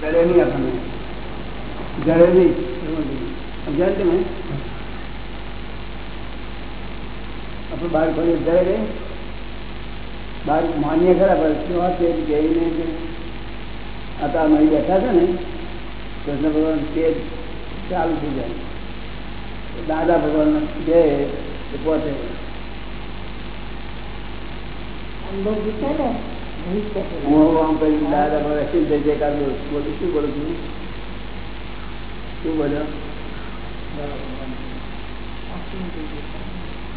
જડે નહીં આપણને જડે નહીં સમજાય તમે આપણે બહાર કોઈ જડે નહીં બહાર માન્ય ખરા પણ જઈને કે હતા અહીં બેઠા છે ને કૃષ્ણ ભગવાન તે ચાલુ થઈ જાય. દાદા ભગવાન જે પોતે હું આમ કરી દાદા ભગવાન શું જય જયકાર બોલું બોલું શું બોલું છું? શું બોલ્યો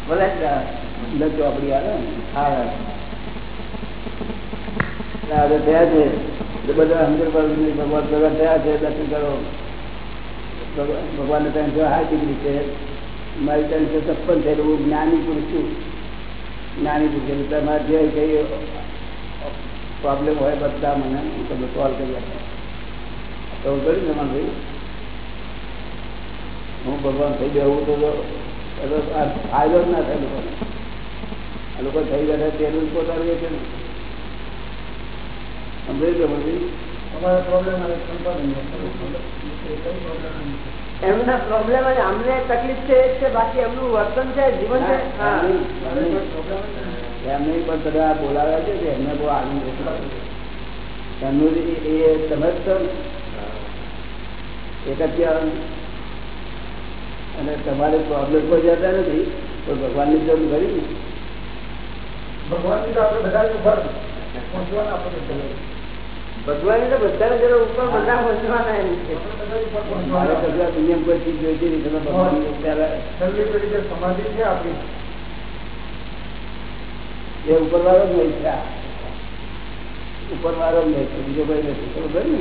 બોલે લજો આપડી આવે ને. હા. થયા છે. બધા હંદર ભગવાન પ્રગટ થયા છે, દર્શન કરો ભગવાન ત્રણસો સાઠ ડિગ્રી છે. મારી ત્રણસો છપ્પન છે હું જ્ઞાની પુરુષ છું. જ્ઞાની પુરુષ તમારે જે કઈ પ્રોબ્લેમ હોય બધા મને, હું તમને સોલ્વ કરી આપો. તો હું કર્યું ને ભાઈ હું ભગવાન થઈ ગયો તો ફાયદો જ ના થાય લોકોને આ લોકો થઈ ગયા તેનું પોતાનું એ છે ને. એમના પ્રોબ્લેમ અને અમને તકલીફ છે એ છે બાકી એમનું વર્તન છે જીવન છે. એમને પણ બધા બોલાવ્યા છે કે એમને બહુ આનંદ એમનું એ એ સમજતો ને. એક જ કહેવાનું. અને તમારે પ્રોબ્લેમ કોઈ જતા નથી તો ભગવાનની જરૂર કરી. ભગવાનની તો આપણે બધા ઉપર એટલે. બધાને જરૂર ઉપર બધા પહોંચવાના એમ છે. દુનિયામાં કોઈ ચીજ જોઈ છે તમે ભગવાનની છેલ્લી પેઢી જે સમાધિ છે આપણી. એ ઉપર વાળો જ નહીં છે ઉપર વાળો જ નહીં છે બીજો કોઈ નથી ખબર ને?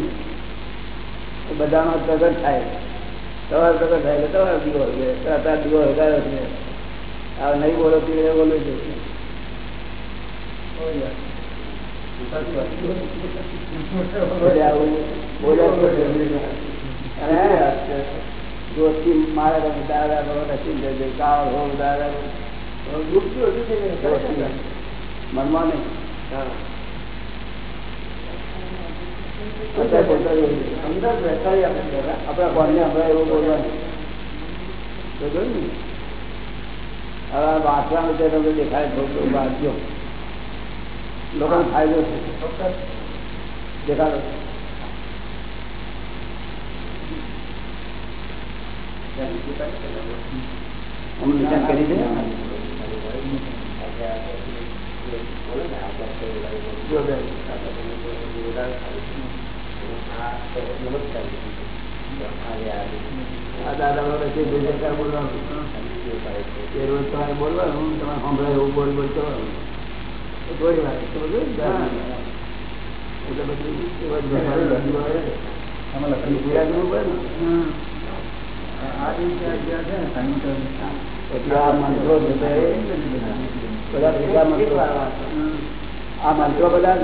બધાનો પ્રગટ થાય. તમારો પ્રગટ થાય એટલે તમારો દીવો અત્યારે દીવો હગાયો છે. આ નહીં બોલો તે બોલો છે. દોસ્તી મારે દાદા ભગવાન હસી કાળ હોવ દાદા દુઃખી હતું ને દોસ્તી. મનમાં નહીં અત્યારે બોલતા જ હોય. અંદર બેસાડી આપણે. આપણા કોણને હમણાં એવું બોલવાનું હવે વાંચવાનું છે તમને દેખાય થોડું લોકોને ફાયદો છે દેખાડો બોલવાનું. તમારે સાંભળાય એવું બોલ બોલ કરવાનું. આ મંત્રો બધા ભેગા મંત્રો આ મંત્રો બધા.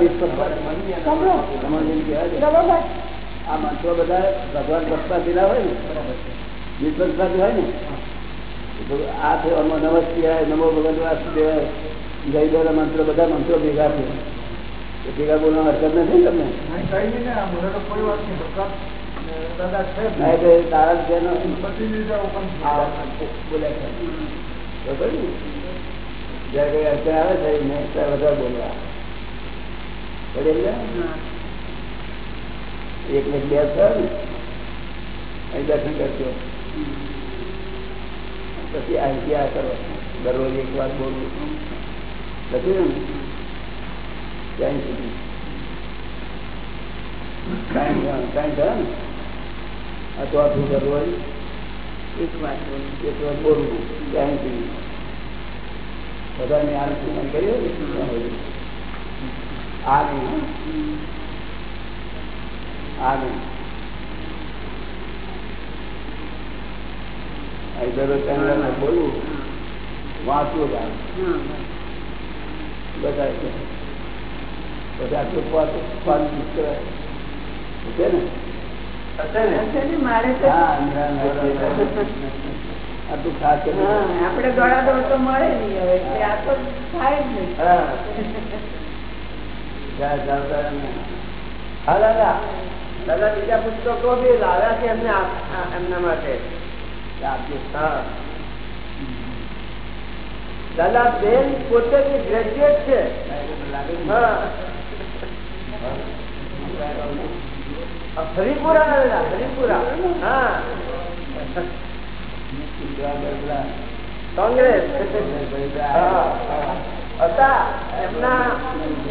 આ મંત્રો બધા ભગવાન પક્ષપાતીના હોય ને નિષ્પક્ષપાતી હોય ને આ છે આમાં નમઃ શિવાય નમો ભગવાન, વાસુદેવાય જય મંત્રો બધા મંત્રો ભેગા છે એ ભેગા બોલવાનો હરકત નથી તમને નહીં, કઈ નહીં ને, આ મને તો કોઈ વાત નહીં. ભગવાન, અ, દાદા છે જ ના નહીં. એટલે તારા જ જેનો બધી રીતે open છે. આ બોલ્યા કરે. બરોબર ને? જ્યારે કોઈ અર્ચન આવે છે એને ત્યારે વધારે બોલવા પડે ને? એક ને બે થયો ને અહીં દર્શન કરજો પછી અહીંથી આ કરો દરરોજ એક વાર બોલવું લખ્યું ત્યાં સુધી? એક એક વાર બોલવું ત્યાં સુધી? બધાને આ કર્યું નહીં આ નહીં. દરરોજ બોલવું વાંચવું જ આવે. બધા આટલું આપણે દોડા દોડ તો મળે નહીં હવે એટલે આ તો થાય જ નહીં. હા. દાદા. દાદા બીજા પુસ્તકો બી લાવ્યા છે એમને એમના માટે. હા. દાદા બેન પોતે ગ્રેજ્યુએટ છે. હરિપુરા દાદા હરિપુરા હા. કોંગ્રેસ. હતા. એમના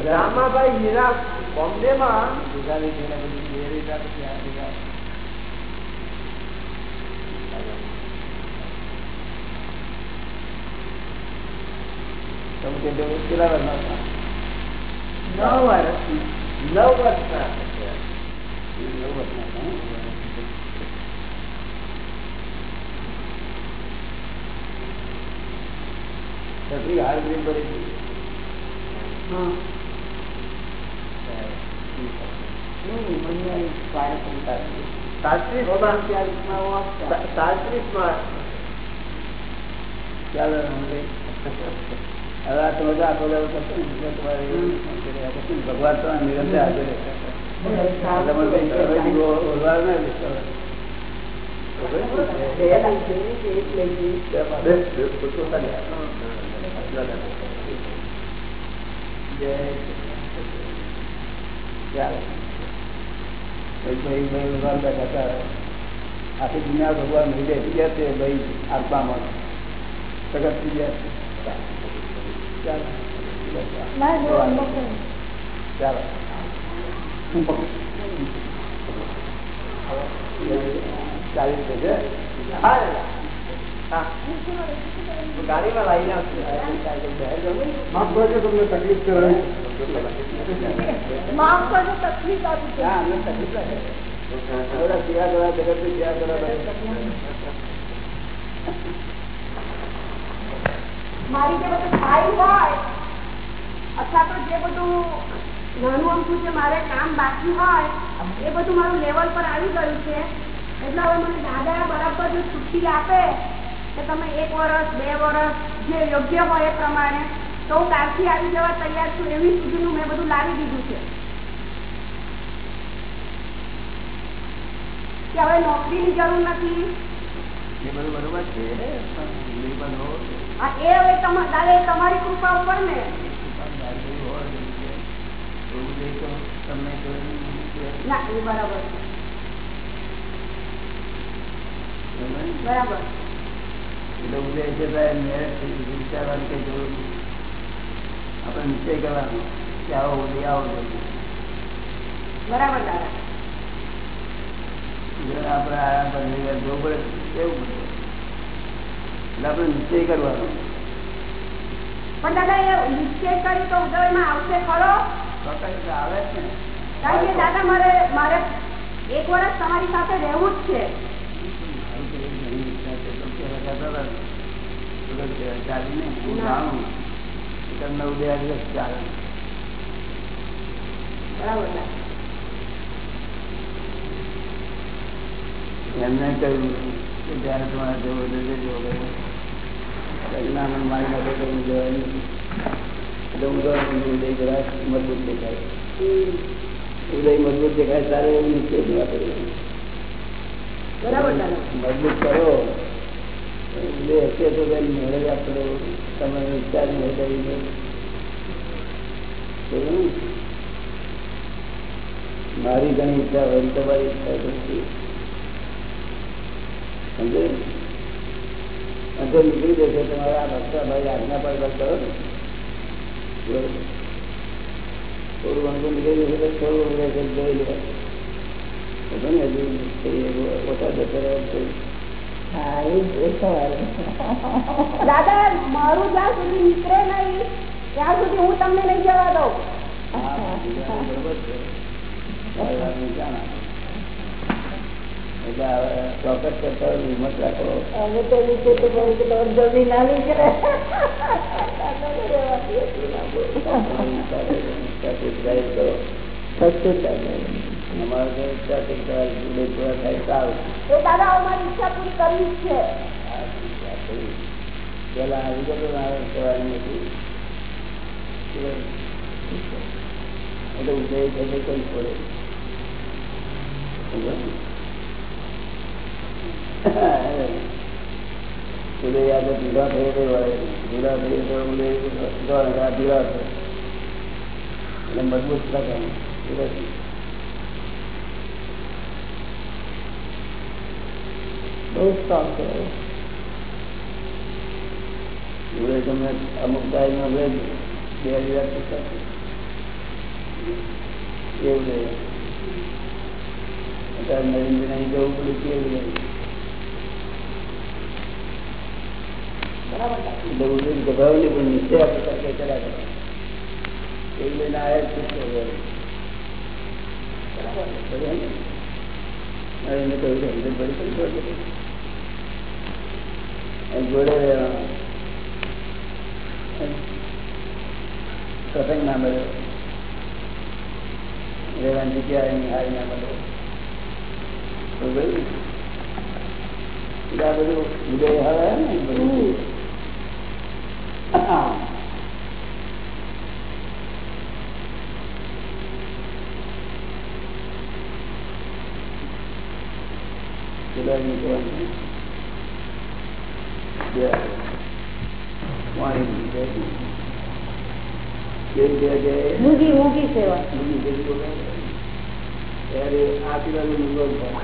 રામાભાઈ હીરા બોમ્બેમાં તમે કેટલા વર્ષના હતા? નવ વર્ષ નવ વર્ષના નવ વર્ષના? છત્રી હાર ગ્રીન પડી. સાત્રીસમાં સાત્રીસમાં ચાલો હવે હવે આ તો બધા આખો દાડો કરશો ને એટલે તમારે આ પછી ભગવાન તો આ નિરંતર હાજર રહે. તમે કઈ કરવા જેવો ઓરવાર ના લેશો. જય ચાલો એક ભાઈ ભાઈ ભગવાન બેઠા હતા આખી દુનિયા ભગવાન મળી બેસી ગયા છે ભાઈ આત્મામાં સગત થઈ ગયા ચાલો ચાલો હું પકડું. ચાલીસ છે તમને તકલીફ કરાવી માફ કરજો તકલીફ આપી હા, અમને તકલીફ લાગે. થોડા સેવા કરવા કરવા. મારી જે બધું થાય હોય, અથવા તો જે બધું નાનું અમથું જે મારે કામ બાકી હોય, એ બધું મારું લેવલ પર આવી ગયું છે. એટલે હવે મને દાદા બરાબર જો છુટ્ટી આપે, કે તમે એક વર્ષ બે વર્ષ જે યોગ્ય હોય એ પ્રમાણે. તો હું કાલથી આવી જવા તૈયાર છું, એવી સુધીનું મેં બધું લાવી દીધું છે. કે હવે નોકરીની જરૂર નથી? એ બધું બરોબર છે એ બધું આ એ હવે તમા- દાદા એ તમારી કૃપા ઉપર ને દાદરી હોય છે. એવું નહીં તો તમને જોઈને કે ના એ બરાબર છે. તમે બરાબર એટલે ઉદય છે ત્યારે મેરેજ વિચારવાની કઈ જરૂર નથી આપણે નિશ્ચય કરવાનો કે આવો ઉદય આવો જોઈએ બરાબર દાદા જો આપણે આયા પર નહીં જવું પડે કેવું પડે એટલે આપણે નિશ્ચય કરવાનો. પણ દાદા એ નિશ્ચય કરી તો ઉદયમાં આવશે ખરો? આવે છે? કારણ કે દાદા મારે મારે એક વર્ષ તમારી સાથે રહેવું જ છે. તમને ઉદય ચાલે બરાબર એમને કહ્યું કે જ્યારે તમારે જવું જોઈએ જજો. એટલે હું મજબૂત દેખાય તારે એવું નીચે જોવા પડે મજબૂત કરો તો કઈ આપણે તમે વિચાર કરીને મારી ઘણી ઈચ્છા હોય તમારી ઈચ્છા નથી. સમજે અંતે નીકળી જશે તમારે આ ભક્તા ભાઈ આજ્ઞા પર કરો ને. થોડું અંતે નીકળી જશે તો થોડું રહેશે જોઈ લે. ને હજુ ઓછા જશે દાદા મારું જ્યાં સુધી નીકળે નહીં ત્યાં સુધી હું તમને લઈ જવા દઉં બરોબર છે મારી વાત નહીં જાણા એટલે હવે ચોક્કસ કરતા હિંમત રાખો. અમે તો નીચે તો જલ્દી ના. નીકળે થઈ. પેલા આવી ગયો મારે કહેવાની નથી. એટલે ઉદય થશે કઈ પડે ઉદય યાદ પીડા થઈ ગઈ હોય પીડા થઈ તો ઉદય પીડા પીડા છે એટલે મજબૂત થાય પીડા બહુ સ્ટ્રોંગ કહેવાય જોડે તમને અમુક ટાઈમ બે હજાર પૂછતા એવું રહે અત્યારે નરેન્દ્ર નહીં જવું પડે કેવું રહે એટલે ઉદય ગભરાવું નહીં પણ નિશ્ચય આપણે તરકે ચલા કરે એવું લઈને આવ્યા જ છે બરાબર ને? નરેન્દ્ર કહ્યું છે હિંમત ભરી કરી દો. અને જોડે રહેવાનું. પ્રસંગ ના મળ્યો રહેવાની જગ્યા એની હારી ના મળ્યો બધું ઉદય હવે ને બધું પેલા એમ કહેવાનું. બે પાણી પી જાય. કેવી રીતે કે મૂકી મૂકી સેવા બીજી બધી લોકો ત્યારે આ પીવાનું મૂંગો જ થાય.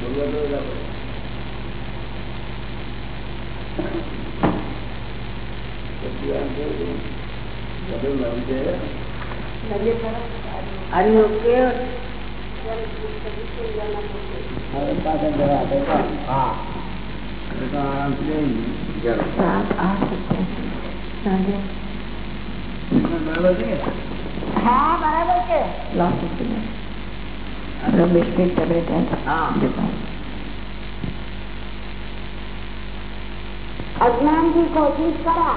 મૂંગો હા. બરાબર છે કે? હા બરાબર છે હા અજ્ઞાનથી કોશિશ કરા.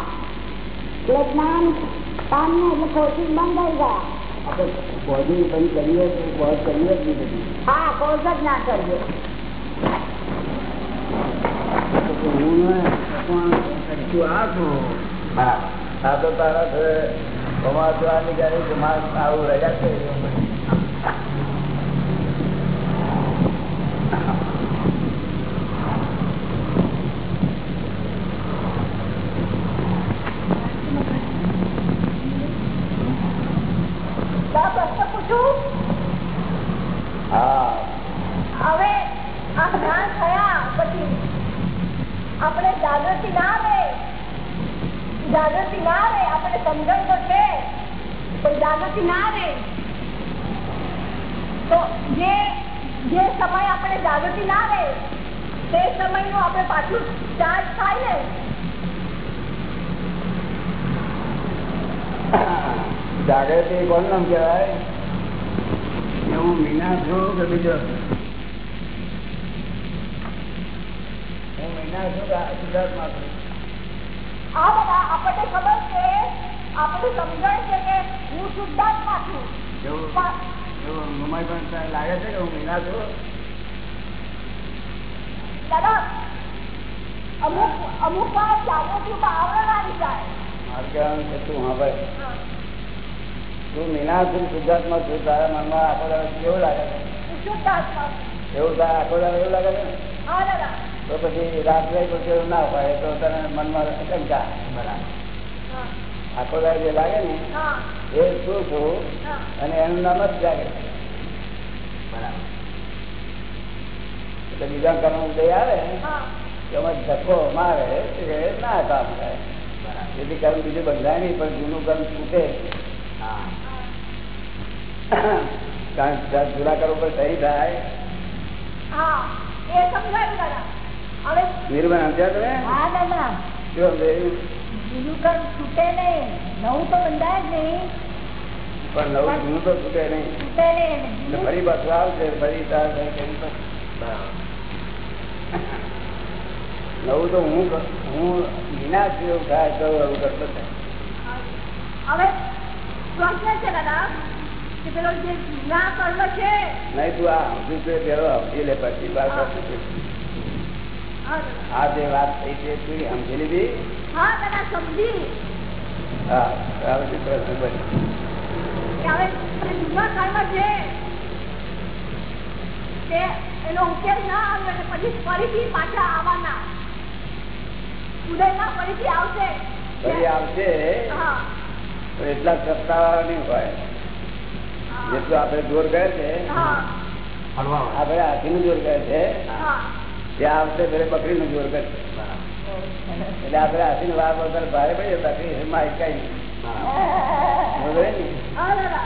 એટલે જ્ઞાન પામ્યા એટલે કોશિશ બંધ થઈ ગયા બોડી કઈ કરીએ બહુ કરીએ જ નહીં હા જ ના હું. તું તારા આવું રજા છે તો પ્રશ્ન પૂછું હા હવે આ જ્ઞાન થયા પછી આપણે જાગૃતિ ના રહે જાગૃતિ ના રહે આપણે સમજણ તો છે પણ જાગૃતિ ના રહે તો જે જે સમય આપણે જાગૃતિ ના રહે તે સમયનું આપણે પાછું ચાર્જ થાય ને જાગૃતિ કોણ નામ કહેવાય કે હું મીના છું કે બીજો હું મીના છું કે આ સિદ્ધાર્થમાં છું આ બધા આપણને ખબર છે આપણે સમજણ છે કે હું શુદ્ધાત્મા છું એવું પણ એવું મમાઈ પણ તને લાગે છે કે હું મીના છું દાદા અમુક અમુક વાર જાગૃતિમાં આવરણ આવી જાય મારે કહેવાનું છે તું હા ભાઈ તું મીના છું સિદ્ધાર્થમાં છું તારા મનમાં આખો દાડો કેવું લાગે છે? શુદ્ધાત્મા એવું તારા આખો દાડો એવું લાગે છે? ને તો પછી રાત્રે પછી એવું ના હોય તો તને મનમાં શંકા બરાબર. આખો દાડો જે લાગે ને એ શું છું? અને એનું નામ જ જાગે. બરાબર. એટલે બીજા કર્મ ઉદય આવે કે એમાં ધક્કો મારે એ ના કામ થાય. જેથી કર્મ બીજું બંધાય નહીં પણ જૂનું કર્મ છૂટે. કારણ કે જૂના કર્મ સહી થાય? હા એ સમજાયું દાદા હવે વીરભાઈ સમજ્યા તમે? હા દાદા શું સમજાયું બીજું કર્મ છૂટે નહીં. નવું તો બંધાય જ નહીં. પણ નવું જૂનું તો છૂટે નહીં. છૂટે નહીં ફરી પાછું આવશે ફરી. નવું તો હું હું વિના જ એવું થાય તો એવું કરતો હવે પ્રશ્ન છે દાદા. પેલો જે જૂના કર્મ છે. નહીં તું આ સમજુ છે પેલો સમજી લે પછી વાત કરશું. હા. દાદા. આ જે વાત થઈ છે તું સમજી લીધી? હા દાદા સમજી. હા હવે શું પ્રશ્ન બન્યો કે હવે જે જૂના કર્મ છે. તે એનો ઉકેલ ના આવે પછી ફરીથી પાછા આવવાના. ઉદયમાં ફરીથી આવશે. ફરી આવશે? એટલા સત્તા નહીં હોય. જેટલું આપડે જોર કરે છે આપડે હાથી નું જોર કરે છે હા. ત્યાં આવશે બકરી નું જોર કરશે એટલે આપણે હાથીને વાર વગર ભારે પડી બકરી માં કઈ બરોબર ને? હા દાદા.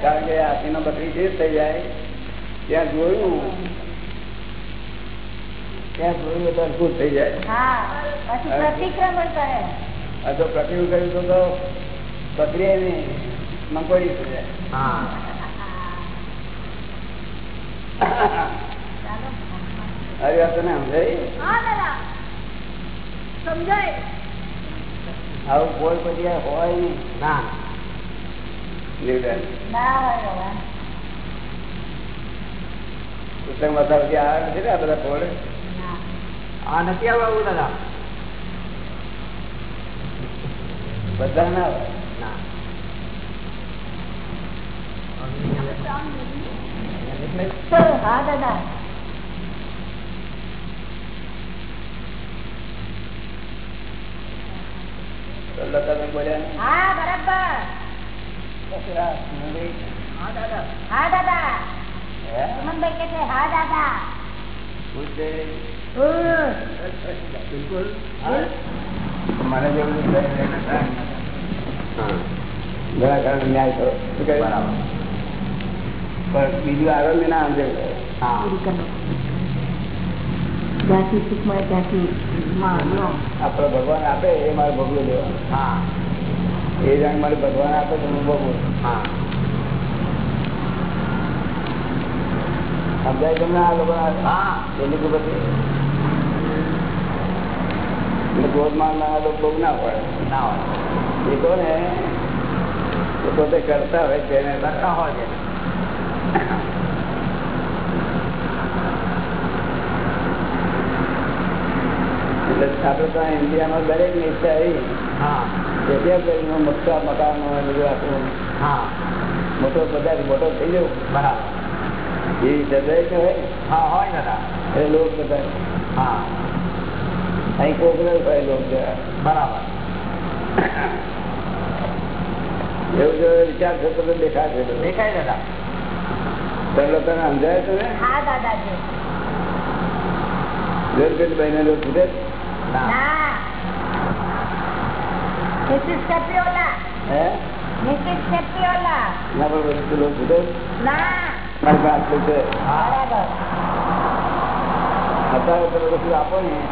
કારણ કે હાથીનો બકરી જે થઈ જાય ત્યાં જોયું ત્યાં જોયું તો અદભુત થઈ જાય. હા પછી પ્રતિક્રમણ કરે. તો પ્રતિક્રમણ કર્યું તો તો બકરી એની મંગોળી થઈ જાય. અરે વાત તને સમજાય? હા દાદા. સમજાય. આવું કોઈ પછી આ હોય નહીં ના. આવે ને બધા આ નથી દાદા. બધા ના હોય ના. તો હા દાદા તો લતાબેન બોલ્યા હા બરાબર પછી આ હા દાદા સુમનભાઈ કે છે હા દાદા બિલકુલ મને જેવું જ લઈને લઈને થાય. ઘણા ઘણા ન્યાય કરો શું કહે? પણ બીજું આગળ ના સમજે. આપડે ભગવાન આપે એ મારે ભોગવી લેવાનું હા. એ જાણ મારે ભગવાન આપે તો હું ભોગવું હા. સમજાય તમને આ લોકો હા. એની તો પછી ક્રોધ મારનારા લોકો બહુ ના પડે ના હોય. એ તો ને એ પોતે કરતા હોય તેને કરતા હોય છે આપડે તો ઇન્ડિયામાં દરેક નિષ્ઠા આવી હા. મોટા મકાન બધું આખું. મોટો બધા મોટો થઈ જવું બરાબર. એ દરેક હોય. હોય દાદા એ લોક બધા હા. અહીં કોકરલ હોય લોક બરાબર. એવું જો વિચાર થતો બધું. દેખાય દાદા તો લોકોને સમજાય તને હા કશું આપો ને.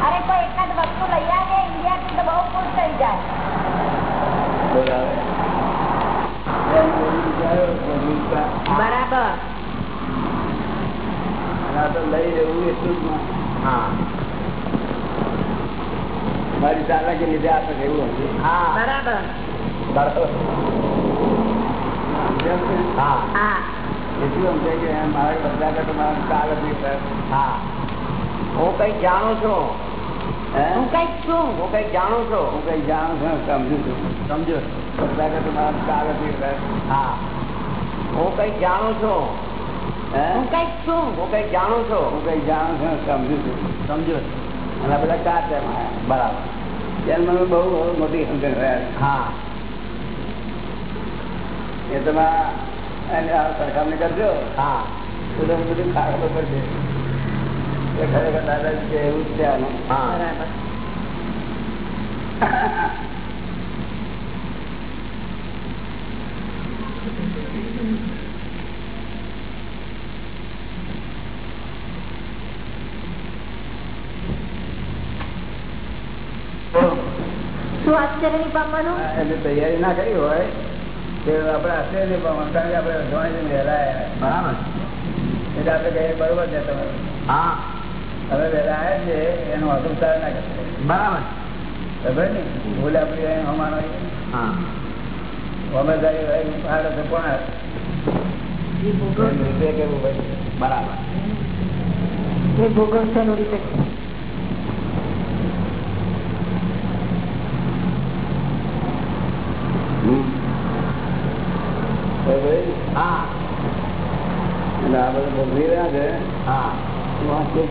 અરે કોઈ એકાદ વસ્તુ લઈ આવે ઇન્ડિયાથી તો બહુ ખુશ થઈ જાય બોલાવે એમ બધું વિચારો, બધું વિચાર. બરાબર. મારી લીધે આપણે રહેવું હતું બરાબર. બરાબર. સમજાય છે? હા. હા. એટલું સમજાય કે મારે બધા કરતા મારા હા. હું કઈ જાણું છું. હું? કંઈક છું. હું કઈ જાણું છું. હું કંઈક જાણું છું સમજુ છું. સમજો બધા હા. હું કઈ જાણું છું. હું? કંઈક છું. હું કઈ જાણું છું. હું કઈ જાણું છું સમજુ છું. સમજો અને બધા ચાર છે બરાબર. ત્યારે મને બહુ મોટી સમજણ રહ્યા હા. એ તમે સરખામણી કરજો. હા. તો તમને બધું ખાવા પડશે એ ખરેખર દાદાજી છે એવું જ છે આનું. હા. બરાબર શું આશ્ચર્ય પામવાનું એટલે તૈયારી ના કરી હોય તો આપડે આશ્ચર્ય પામવાનું કારણ કે આપડે અજવાણી વહેલા બરાબર. એટલે આપડે કહીએ બરોબર છે તમે હા. હવે વહેલા આવ્યા છે એનો અસંસાર ના કરે. બરાબર. ખબર ને ભૂલ આપણી હોય અમારો હા. ભોગવી રહ્યા છે. હા.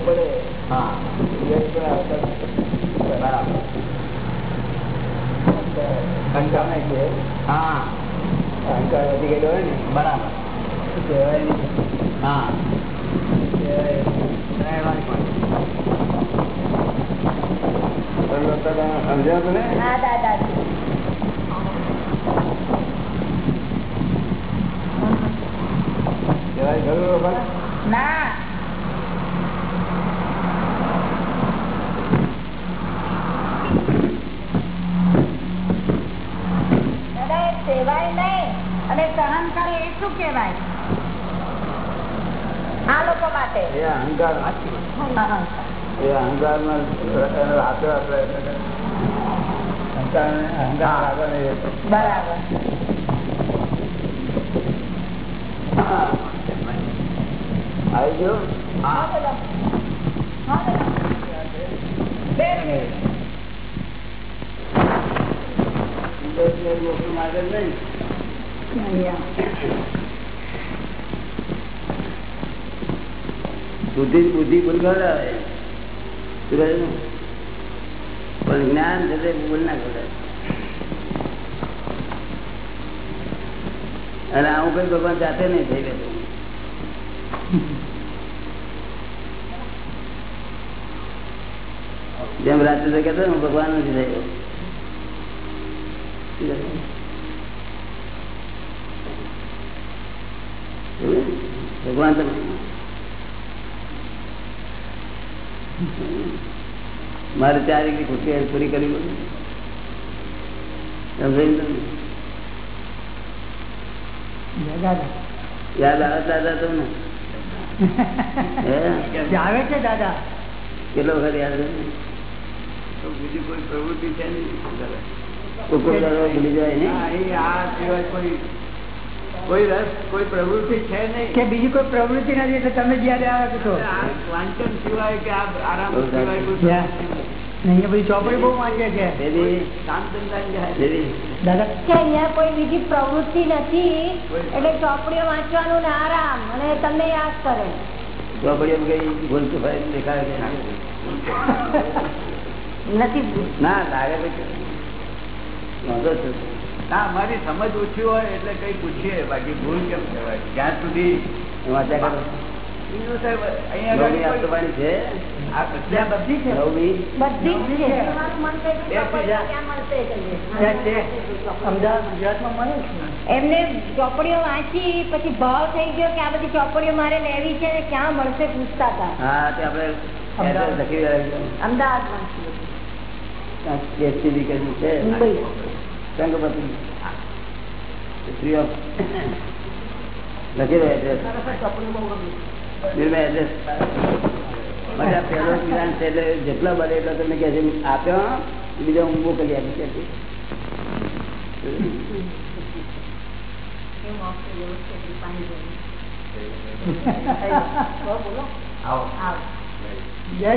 પડે? હા. પણ બરાબર. અહંકાર છે. હા. અહંકાર વધી ગયેલો હોય ને? બરાબર. કહેવાય નહીં હા. કહેવાય રહેવાની પણ. બરોબર તો તમે સમજાવો તમે હા દાદા કહેવાય ખરું ના દાદા એ સેવાય નહીં અને સહન કરે એ શું કહેવાય આ લોકો માટે એ અહંકાર એ અહંકારમાં આપણે. બરાબર આવી ગયો હા બોલો. હા બોલો. બે મિનિટ. નહીં બુદ્ધિ બુદ્ધિ ભૂલ કરાવે શું કહે છે? પણ જ્ઞાન છે ભૂલ ના કરાય. અને આવું કઈ ભગવાન જાતે નહીં થઈ ગયું જેમ રાત્રે કહેતો ભગવાન નથી થઈ શું કહે? એવું ને? ભગવાન મારે ચાર એક ખુશી પૂરી કરી? યાદ આવે? દાદા તમને? હે? આવે છે દાદા? કેટલો વખત યાદ રહે બીજી કોઈ પ્રવૃત્તિ છે નહીં. ભૂલી જાય નહીં આ સિવાય કોઈ કોઈ રસ કોઈ પ્રવૃત્તિ છે નહીં. કે બીજી કોઈ પ્રવૃત્તિ નથી એટલે તમે જયારે આવ્યા છો વાંચન સિવાય કે આરામ સિવાય કોઈ બધી ચોપડી બહુ વાંચે છે. દેવી કામ ધંધા જાય દેવી. દાદા. કોઈ બીજી પ્રવૃત્તિ નથી એટલે ચોપડીઓ વાંચવાનું ને આરામ અને તમને યાદ કરે? નથી. ના લાગે તો કે- વાંધો છે. ના મારી સમજ ઓછી હોય એટલે કઈ પૂછીએ. બાકી ભૂલ કેમ કહેવાય? જ્યાં સુધી. અમદાવાદ એમને ચોપડીઓ વાંચી પછી ભાવ થઈ ગયો કે આ બધી ચોપડીઓ મારે લેવી છે ક્યાં મળશે પૂછતા હતા. હા તે આપણે અમદાવાદમાં. છે. મુંબઈ સંગપતિ લખી રહ્યો એડ્રેસ નિર્મય એડ્રેસ માટે પહેલો જ્ઞાન છે એટલે જેટલા બને એટલા તમને કહે છે આપ્યો બીજા હું મોકલી આપી? છે. આવો. જય સચિદાનંદ. જય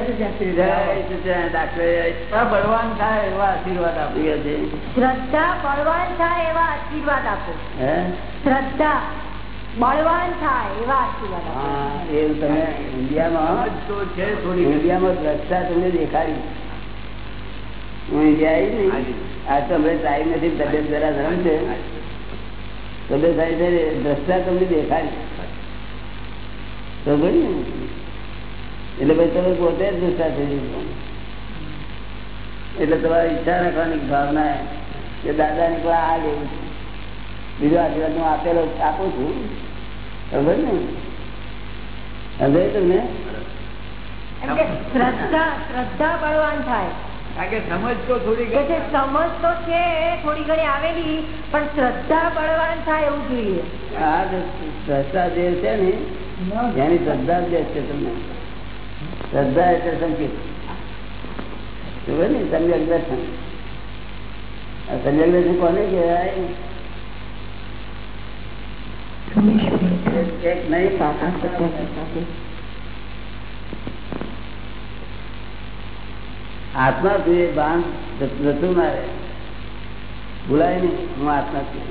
બળવાન થાય એવા આશીર્વાદ શ્રદ્ધા બળવાન થાય એવા આશીર્વાદ આપો. શ્રદ્ધા બળવાન થાય એવા આશીર્વાદ હા એ તમે ઇન્ડિયામાં તો છે થોડી ઇન્ડિયામાં દ્રષ્ટા તમને દેખાડી. હું ઇન્ડિયા આવી ને આ તો હવે ટાઈમ નથી તબિયત જરા ધરમ છે. તબિયત થાય છે દ્રષ્ટા તમને દેખાડી. તો ને? એટલે ભાઈ તમે પોતે જ દ્રષ્ટા થઈ એટલે તમારી ઈચ્છા રાખવાની ભાવના કે દાદા ને આ લેવું છે. બીજો આશીર્વાદ હું આપેલો આપું છું. ખબર ને? સમજાય તમને? શ્રદ્ધા શ્રદ્ધા બળવાન થાય. કારણ કે સમજ તો થોડી કે જે સમજ તો છે થોડી ઘણી આવેલી પણ શ્રદ્ધા બળવાન થાય એવું જોઈએ. આ જે શ્રદ્ધા જે છે ને. એની શ્રદ્ધા જ છે તમને. શ્રદ્ધા એટલે સંકેત. આત્મા છું. એ ભાન જતું ના રહે. ભૂલાય નહીં, હું આત્મા છું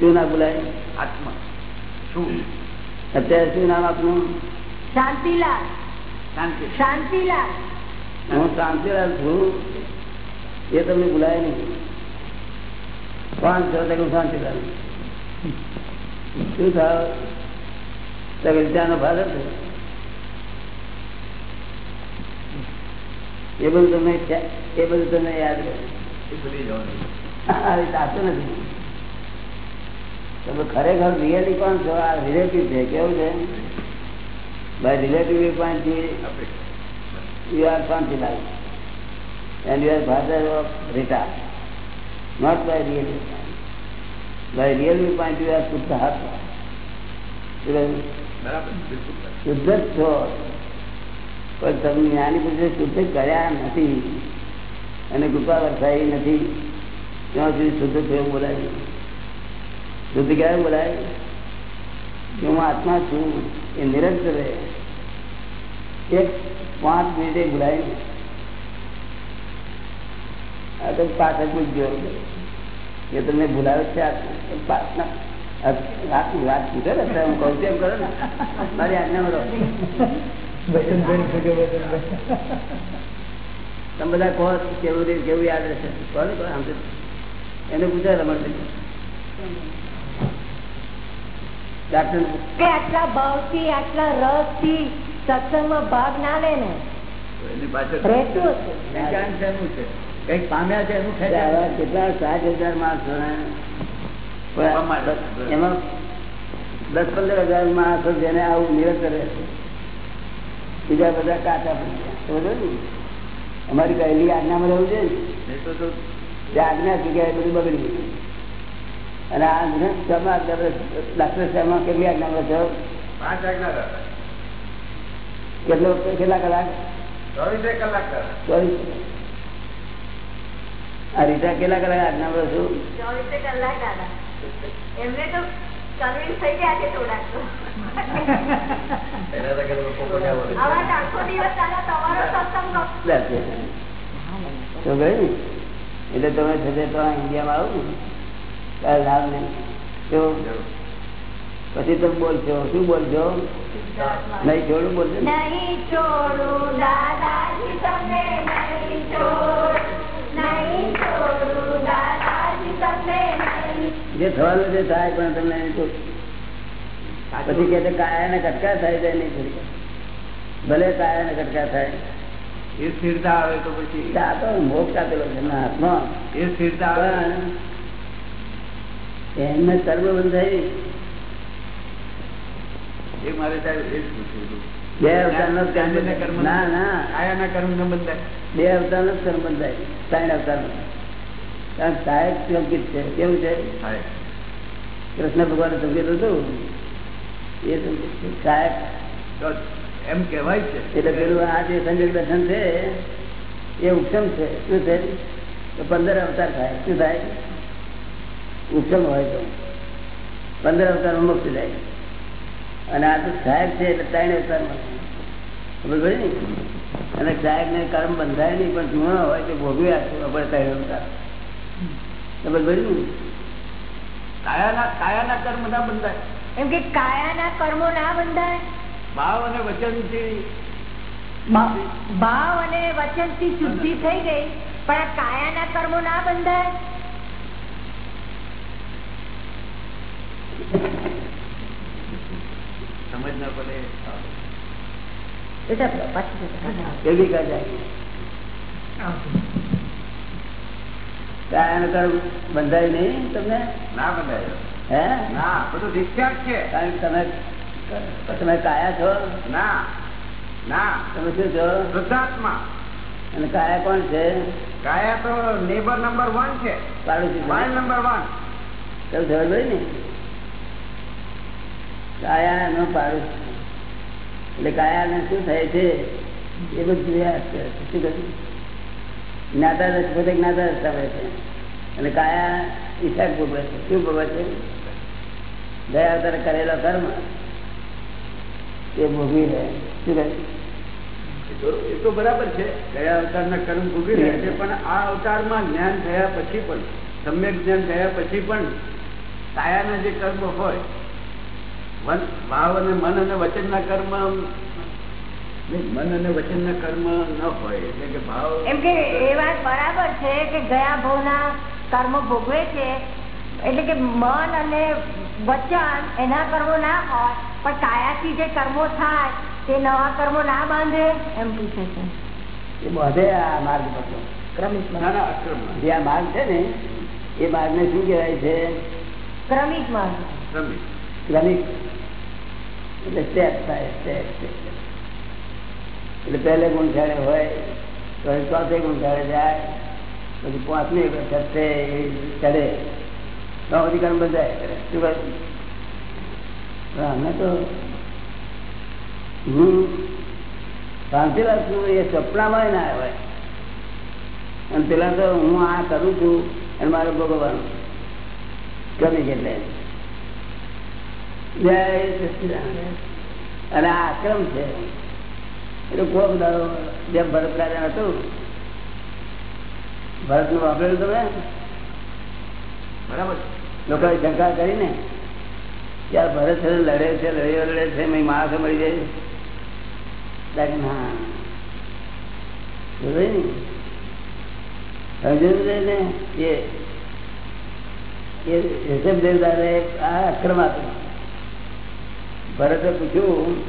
શું ના ભૂલાય? આત્મા. શું? અત્યારે શું નામ આપનું? શાંતિલાલ. શાંતિ. શાંતિલાલ. હું શાંતિલાલ છું. એ તમને ભૂલાય નહીં. પાંચ છો હું શાંતિલાલ. શું થાવ? તો કે ત્યાંનો ફાધર છે એ બધું તમને એ બધું તમને યાદ રહે એ જવાનું. નથી. તમે ખરેખર રિયલી કોણ છો? આ રિલેટિવ છે. કેવું છે? By relative point you are are Shantilal and you are father of રિટાર not by real by real point you are શુદ્ધ બરાબર. શુદ્ધ જ છો. પણ તમે જ્ઞાની પૂછે શુદ્ધ કર્યા નથી. અને કૃપા વરસાઈ નથી. ત્યાં સુધી શુદ્ધ થયું નહીં. શુદ્ધ ક્યારે બોલાય? કે હું આત્મા છું એ નિરંતર રહે. એક પાંચ મિનિટે બોલાય ને. આ તો પાછળ પૂછજો કે તમને ભૂલાવે છે પાછના વાત વાત પૂછે ને હું કહું છું એમ કરો ને. મારી આજ્ઞા રહો તમે બધા કહો કેવું કેવું યાદ રહેશે? કહો ને કહો આમ એને પૂછાય રમણ ડાક્ટરથી આટલા રસથી સત્સંગમાં ભાગ ના લે ને. એની પાછળ કંઈક પામ્યા છે એનું કેટલા સાત હજાર માણસો ને એમાં દસ પંદર હજાર માણસો જેને આવું નિરંતર કરે છે બીજા બધા કાચા પડી અમારી કહેલી આજ્ઞામાં રહેવું છે ને. આજ્ઞા જગ્યાએ બધું બગડી ગયું. અને આ ગ્રંથમાં ડાક્ટર સાહેબમાં કેટલી આજ્ઞામાં છો પાંચ આજ્ઞા કેટલો? કેટલા કલાક? ચોવીસે કલાક ચોવીસ આ રીટા કેટલા કલાક આજ્ઞામાં છું ચોવીસે કલાક દાદા એમને તો કન્વિન્સ થઈ ગયા છે થોડાક તો. છે. એટલે તમે થશે તો ઇન્ડિયામાં આવું ને ત્યારે લાભ નહીં. તો પછી તમે બોલશો શું બોલશો નહીં છોડું બોલશો ને? નહીં છોડું દાદાજી તમને નહીં છોડ. નહીં છોડું દાદાજી તમને નહીં જે થવાનું છે થાય પણ તમને તો પછી કે કાયા ને કટકા થાય છે નહીં છોડી. ભલે કાયા ને કટકા થાય. એ સ્થિરતા આવે તો પછી આ તો મોક્ષ આપેલો છે એમના હાથમાં. એ સ્થિરતા આવે. પણ એમને સર્વ બંધાઈ એ મારે સાહેબ એ જ પૂછ્યું હતું. બે અવતારનો જ કર્મ ના ના. કાયાના કર્મ ન બંધાય. બે અવતારનો જ કર્મ બંધાય ત્રણ અવતારનો કારણ સાહેબ સંકેત છે. કેવું છે? કૃષ્ણ ભગવાન સંકેત હતું. એ સંકેત છે સાહેબ એમ કહેવાય છે. એટલે પેલું આ જે સંજય દર્શન છે એ ઉત્તમ છે. શું છે? પંદર અવતાર થાય. શું થાય? ઉત્તમ હોય તો. પંદર અવતાર મુક્ત જાય અને આ તો સાહેબ છે એટલે ત્રણ અવતાર ખબર પડી ને? અને સાહેબ ને કર્મ બંધાય નહીં પણ જૂનો હોય તો ભોગવી આપશે આપણે ત્રણ અવતાર. ખબર પડી ને? કાયાના કાયાના કર્મ ના બંધાય. એમ કે કાયાના કર્મો ના બંધાય? ભાવ અને વચનથી ભાવ અને વચનથી શુદ્ધિ થઈ ગઈ પણ આ કાયાના કર્મો ના બંધાય? સમજ ના પડે બંધાય નહીં તમને ના બંધાય હે ના બધું ડિસ્ચાર્જ છે કારણ કે તમે તમે કાયા છો ના ના તમે શું છો વૃદ્ધાત્મા અને કાયા કોણ છે કાયા તો નેબર નંબર વન છે વાઇલ નંબર વન તમે પડી ને કાયા નો પાડું. એટલે કાયા ને શું થાય છે? એ બધું શું કહ્યું જ્ઞાતા જ્ઞાતા હોય છે. અને કાયા ઈશાક ભોગવે છે. શું ભોગવે છે? ગયા અવતારે કરેલો કર્મ. એ ભોગવી રહે શું કહે એ તો- બરાબર છે. ગયા અવતારના કર્મ ભોગવી રહ્યા છે, પણ આ અવતારમાં જ્ઞાન થયા પછી પણ, સમ્યક જ્ઞાન થયા પછી પણ કાયાના જે કર્મ હોય મન- ભાવ અને મન અને વચનના કર્મ મન અને વચનના કર્મ ન હોય એટલે કે ભાવ એમ કે એ વાત બરાબર છે કે ગયા ભાવના કર્મ ભોગવે છે એટલે કે મન અને વચન એના કર્મો ના હોય પણ કાયાથી જે કર્મો થાય તે નવા કર્મો ના બાંધે એમ પૂછે છે. એ બધે આ માર્ગ પર ક્રમિક ના ના જે આ માર્ગ છે ને એ માર્ગને શું કહેવાય છે? ક્રમિક માર્ગ. ક્રમિક. ક્રમિક. એટલે સ્ટેપ થાય સ્ટેપ એટલે પહેલે છાડે હોય, તો ચોથે છાડે જાય, પછી પાંચમી છઠ્ઠે ચડે. તો બધી બધા કરે શું કહે? અમે તો હું શાંતિલાલ છું એ સપનામાં ના હોય. અને પેલા તો હું આ કરું છું અને મારે ભોગવવાનું. ગમે એટલે જય અને આ આક્રમ છે એટલે કોક દાડો જેમ ભરત રાજા હતું ભરતનું વાપરેલું તમે બરાબર લોકો શંકા કરીને આ ભરત લડે છે લડે લડે છે માણસો મળી જાય ના? સમજ્યું ને? એ આક્રમ ઋષભ આ અક્રમ આપ્યો ભરતે પૂછ્યું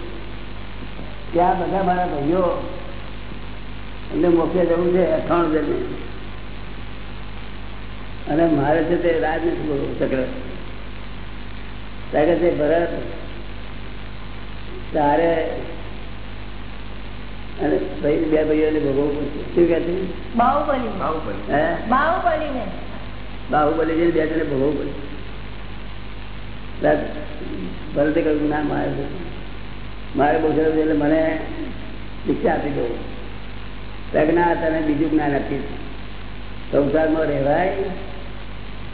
કે આ બધા મારા ભાઈઓ એમને મોકલે જવું છે અઠાણું જણને. અને મારે છે તે રાજ નથી બોલવું ચક્ર. ત્યાં કે છે ભરત તારે અને ભાઈ બે ભાઈઓને ભોગવવું પડશે. શું કહે છે? બાહુબલી. બાહુબલી. હે? બાહુબલી ને બાહુબલી જઈને બે જણે ભોગવવું પડશે. ભરતે કહ્યું ના મારે મારે બહુ સરસ એટલે મને શિક્ષા આપી દો પ્રજ્ઞા તને બીજું જ્ઞાન આપીશ સંસારમાં રહેવાય,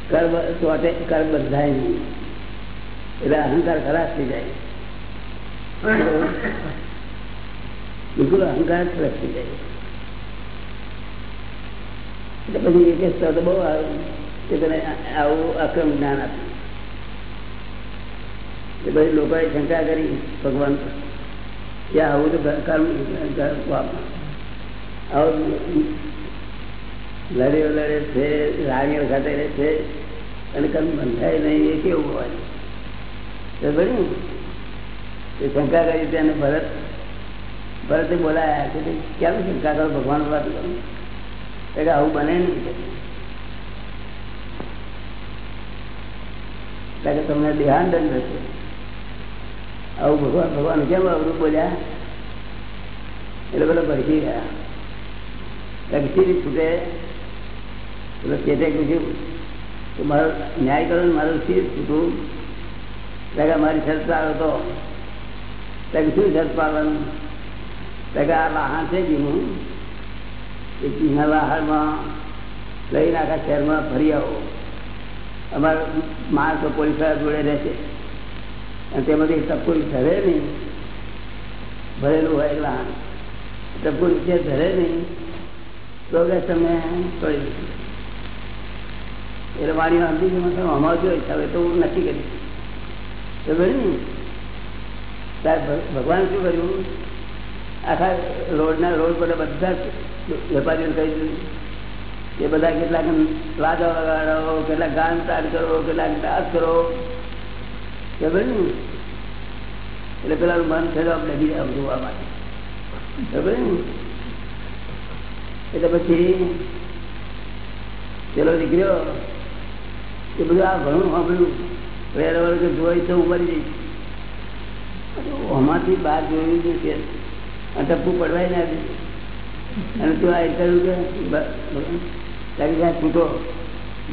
કર્મ ચોટે કર બંધાય નહીં. એટલે અહંકાર ખરાબ થઈ જાય. બિલકુલ અહંકાર ખરાબ થઈ જાય. એટલે પછી એક તો બહુ આવ્યું કે તને આવું અક્રમ જ્ઞાન આપ્યું. એ બધી લોકોએ શંકા કરી ભગવાન કે આવું તો કર્મ આવું લડ્યો લડે છે, રાણીઓ ખાતે રહે છે અને કર્મ બંધાય નહીં, એ કેવું હોય? તો એ શંકા કરી તેને ભરત, ભરતે બોલાયા કે કેમ શંકા કરો ભગવાન વાત કરું? કે આવું બને નહીં. કે તમને દેહાન દંડ થશે આવું ભગવાન ભગવાન કેમ અવરું બોલ્યા એટલે પેલો ભડકી ગયા લક્ષી છૂટે. પેલો ચેતે પૂછ્યું કે મારો ન્યાય કરો ને મારું શીર છૂટું? ત્યાં મારી શરત પાડો તો. ત્યાં શું શરત પાડવાનું? ત્યાં આ વાહન છે જીનું એ જીના વાહનમાં લઈને આખા શહેરમાં ફરી આવો. અમારા માણસો પોલીસવાળા જોડે રહેશે. અને તેમાંથી ટપકું ધરે નહીં. ભરેલું હોય વાહન ટપકું જે ધરે નહીં, તો કે તમે તોડી એટલે વાણીઓ સમજી ગઈ મતલબ અમારું જોઈએ હવે તો હું નક્કી કરી બરાબર ને ત્યારે ભગવાન શું કર્યું? આખા રોડના રોડ પર બધા જ વેપારીઓને કહી દીધું. એ બધા કેટલાક વાદા વગાડો કેટલાક ગાન તાર કરો, કેટલાક દાસ કરો. એટલે પેલાનું મન થયું આપણે જોવા માટે. એટલે પછી પેલો દીકરો એ બધું આ ઘણું સાંભળ્યું. વેરવર કે જોઈ તો ઉભરી જઈશ આમાંથી બહાર જોયું છે કે આ ટપ્પું પડવાય ના દે અને તું આ કર્યું કે તારી ત્યાં છૂટો.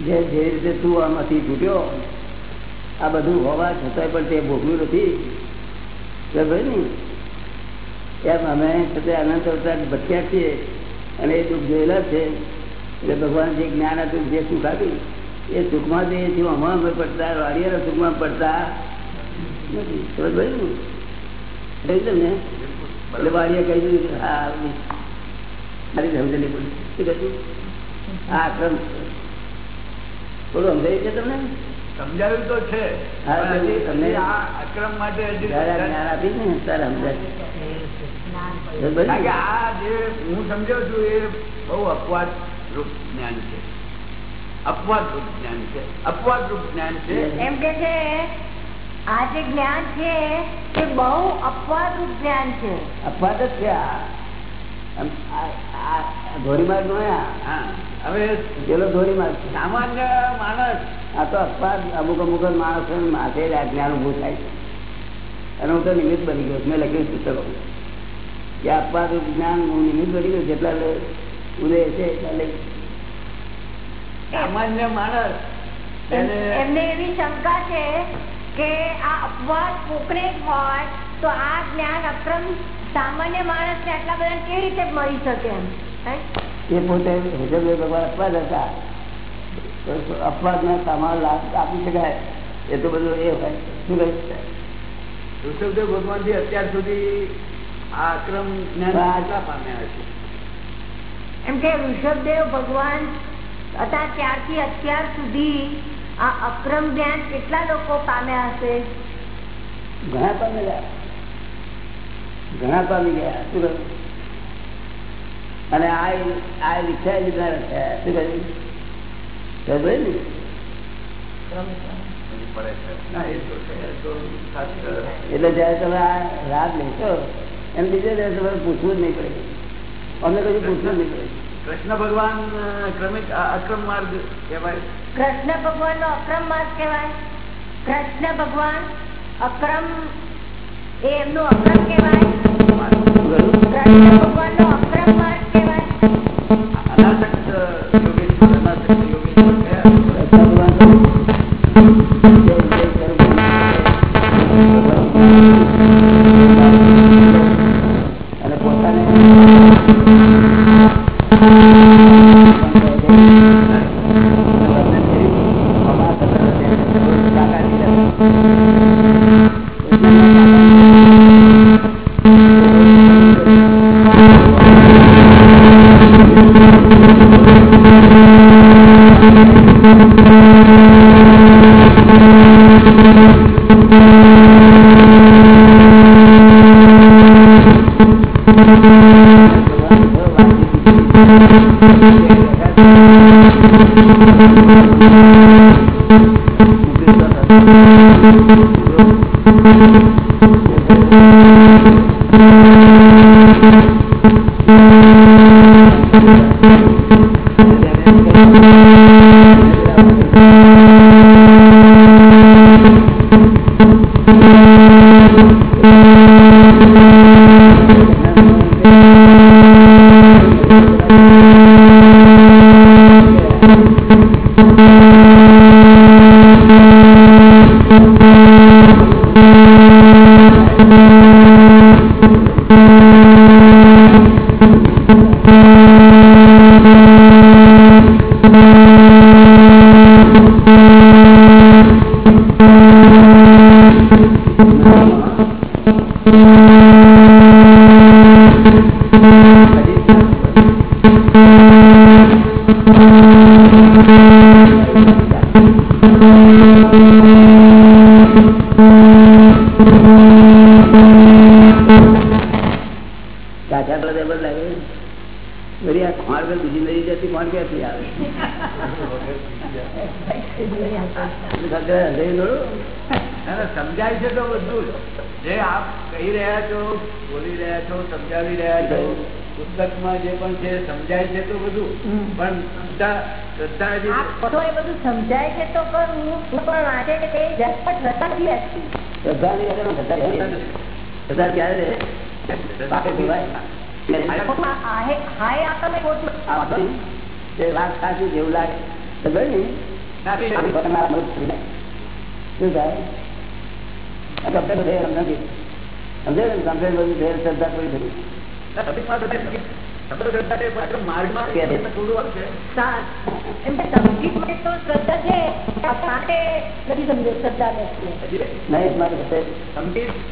જે જે રીતે તું આમાંથી છૂટ્યો આ બધું હોવા છતાંય પણ તે ભોગવ્યું નથી. બરાબર ને, એમ અમે છતાં અનંત અવતાર ભટક્યા છીએ અને એ દુઃખ જોયેલા છે. એટલે ભગવાન જે જ્ઞાન હતું જે સુખ આવ્યું એ સુખમાં જે છે અમામ પડતા, વાડિયાના સુખમાં પડતા નથી. સમજ ભાઈ ને? કહી દઉં ને, એટલે વાડિયા કહી દીધું, હા મારી સમજણી પડી શું કહ્યું? આ આક્રમ. થોડું સમજાય છે તમને? સમજાવ્યું તો છે. હા, પણ હજી- તમને- અક્રમ માટે આ જ્ઞાન આપી ને ત્યારે સમજાય. સમજ પડી કારણ કે ને? આ જે હું સમજાવું છું એ બહુ અપવાદ રૂપ જ્ઞાન છે. અપવાદ રૂપ જ્ઞાન છે. અપવાદ રૂપ જ્ઞાન છે. એમ કે છે આ જે જ્ઞાન છે એ બહુ અપવાદ રૂપ જ્ઞાન છે. અપવાદ જ છે આ. નો હવે પેલો સામાન્ય માણસ. આ તો અપવાદ અમુક અમુક માણસો માથે જ આ ઉભું થાય છે. અને હું તો નિમિત્ત બની ગયો મેં લખ્યું પુસ્તકો કે અપવાદ જ્ઞાન હું નિમિત્ત બની ગયો જેટલા ઉદય છે એટલા લઈ સામાન્ય માણસ. એમને એવી શંકા છે કે આ અપવાદ કોકને હોય તો આ જ્ઞાન અક્રમ સામાન્ય માણસ ને આટલા બધા કેવી રીતે મળી શકે એમ? એ પોતે હેજલભાઈ ભગવાન અપવાદ હતા. અપવાદ ના સામાન આપી શકાય. એ તો બધું એ હોય. શું કહે ઋષભદેવ ભગવાનથી અત્યાર સુધી આ અક્રમ જ્ઞાન પામ્યા છે એમ કે ઋષભદેવ ભગવાન હતા ત્યારથી અત્યાર સુધી આ અક્રમ જ્ઞાન કેટલા લોકો પામ્યા હશે? ઘણા પામી ગયા ઘણા પામી ગયા શું અને આ આ રિક્ષા લીધા થયા શું કહ્યું ખબર એટલે જયારે તમે આ રાત લેશો એમ બીજે દિવસે તમારે પૂછવું જ નહીં પડે. અમને કશું પૂછવું જ નહીં પડે. કૃષ્ણ ભગવાન ક્રમિક અક્રમ માર્ગ કહેવાય. કૃષ્ણ ભગવાન નો અક્રમ માર્ગ કહેવાય. કૃષ્ણ ભગવાન અક્રમ એ એમનો અક્રમ કહેવાય. ભગવાન નો અક્રમ કાચા જ. આપ કહી રહ્યા છો બોલી રહ્યા છો સમજાવી રહ્યા છો પુસ્તકમાં જે પણ છે સમજાય છે તો બધું. પણ શ્રદ્ધા એ બધું સમજાય છે તો કરું. પણ વાંચે છે. શ્રદ્ધા ક્યારે વાત સાચી જેવું લાગે. થઈ એમ નથી. સમજે ને? બધું? શ્રદ્ધા નથી. માર્ગમાં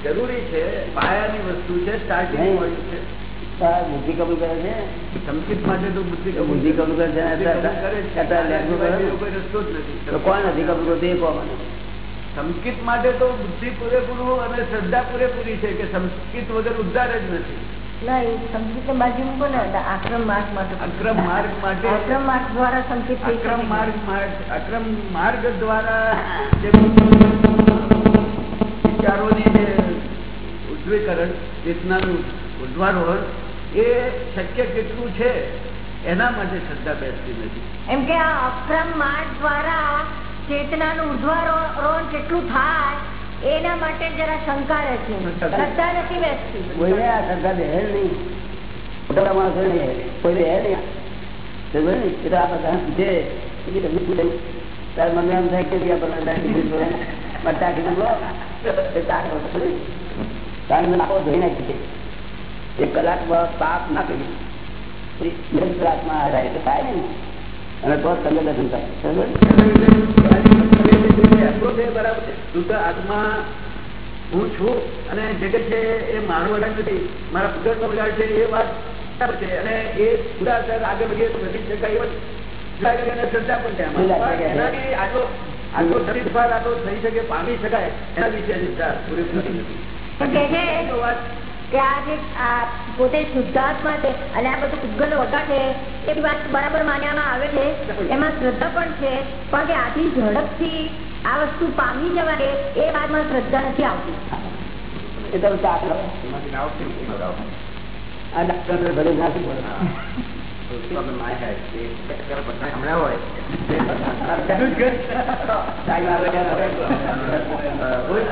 જરૂરી છે પાયાની વસ્તુ છે સ્ટાર્ટિંગ છે. બુદ્ધિ કબૂલ કરે છે? સંકિત માટે તો બુદ્ધિ બુદ્ધિ કબૂલ કરે છે કોણ નથી કબૂલ કરતું? એ કહો મને. સંકિત માટે તો બુદ્ધિ પૂરેપૂરું અને શ્રદ્ધા પૂરેપૂરી છે કે સંસ્કૃત વગર ઉદ્ધાર જ નથી. સંગીત બાજુ મૂકો ને આક્રમ માર્ગ માટે. અક્રમ માર્ગ માટે. આક્રમ માર્ગ દ્વારા સંકેત અક્રમ માર્ગ માર્ગ- અક્રમ માર્ગ દ્વારા જે વિચારોની જે ઉજ્જવીકરણ ચેતનાનું ઉદ્વારોહણ એ શક્ય કેટલું છે એના માટે શ્રદ્ધા બેસતી નથી. એમ કે આ અક્રમ માર્ગ દ્વારા ચેતનાનું ઉર્ધ્વારોહણ કેટલું થાય, એના માટે જરા શંકા રહે શ્રદ્ધા નથી બેસતી. આ શંકા બેહે નહીં. મોટા માણસો નહીં કોઈ બેહે નહીં. ને? આ બધા થયું? તારે મને એમ થાય કે છે. કલાકમાં પાપ ના કરી. તો થાય ને. અને તો તમે દર્શન થાય. શુદ્ધ હું છું અને જગત છે એ મારું વડાળ નથી મારા પુત્ર નો વડાળ છે એ વાત છે અને એ સર આગળ વધીએ વધી શકાય એને શ્રદ્ધા પણ છે એનાથી આટલો આટલો સરીફાર આટલો થઈ શકે પામી શકાય એના વિશે પૂરેપૂરી નથી. વાત કે આ જે આ પોતે શુદ્ધાત્મા છે અને આ બધું ઉદ્ગલ વગા છે એ વાત બરાબર માનવામાં આવે છે એમાં શ્રદ્ધા પણ છે પણ કે આટલી ઝડપથી આ વસ્તુ પામી જવાય એ વાતમાં શ્રદ્ધા નથી આવતી એ તો ચાક લો. એમાંથી ના આવશે, એ બરાબર. આ ડાક્ટર ભલે ના શું બોલે. તો આપણે માય થાય. એ અત્યારે બધા હમણાં હોય. એ ટાઈમ આવે ત્યારે હવે.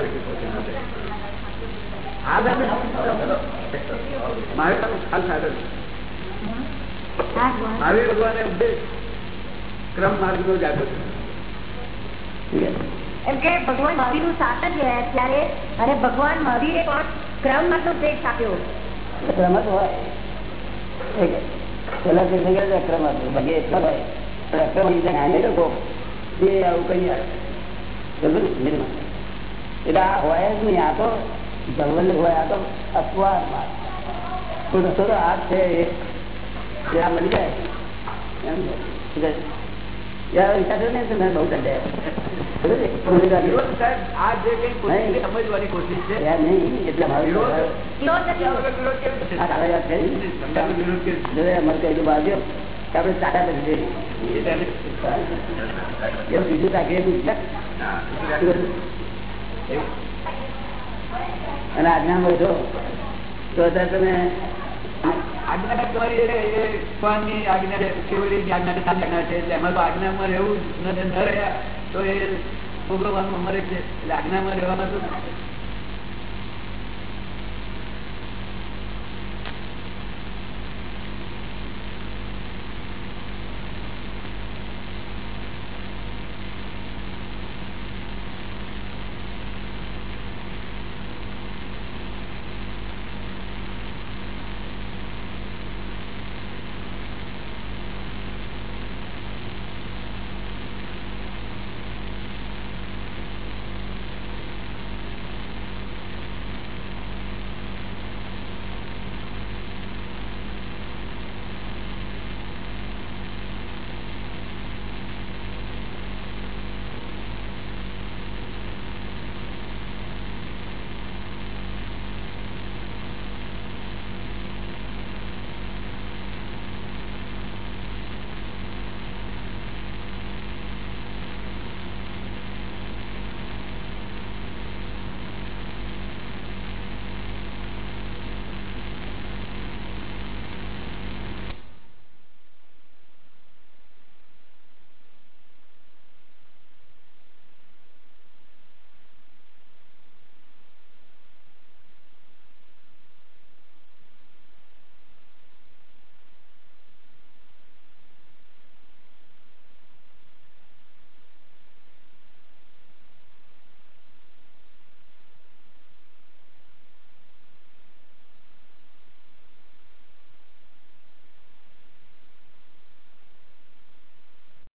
મહાવીર ભગવાને માર્ગ મહાવીરનું સાત જ ત્યારે અને ભગવાન મહાવીરે પણ ક્રમ નો ઉપદેશ આપ્યો. ક્રમ જ હોય. પેલા જે થઈ ગયા ક્રમ હતો. એક હોય. અક્રમ આવું કઈ આવે. એટલે આ હોય જ નહીં. આ તો જંગલ હોય આ તો અપવાદ તો આ જ છે એ જે મળી જાય. એમ યાર વિચારશો ને તો બહુ સમજવાની કોશિશ છે? નહીં. એટલે મારું વિરોધ? વિરોધ નથી. આ વગર વિરોધ કેમ છે? આ તારા યાદ છે ને? સંગાનો વિરોધ કેમ છે? જો એ અમારે કઈ બાજુ કે ચાટા બીજું એવું. અને આજ્ઞામાં જો તો અત્યારે તમે છે, છે, છે. આજ્ઞામાં રહેવું ન રહ્યા તો એ ભોગવવાનું મરે છે. એટલે આજ્ઞામાં રહેવામાં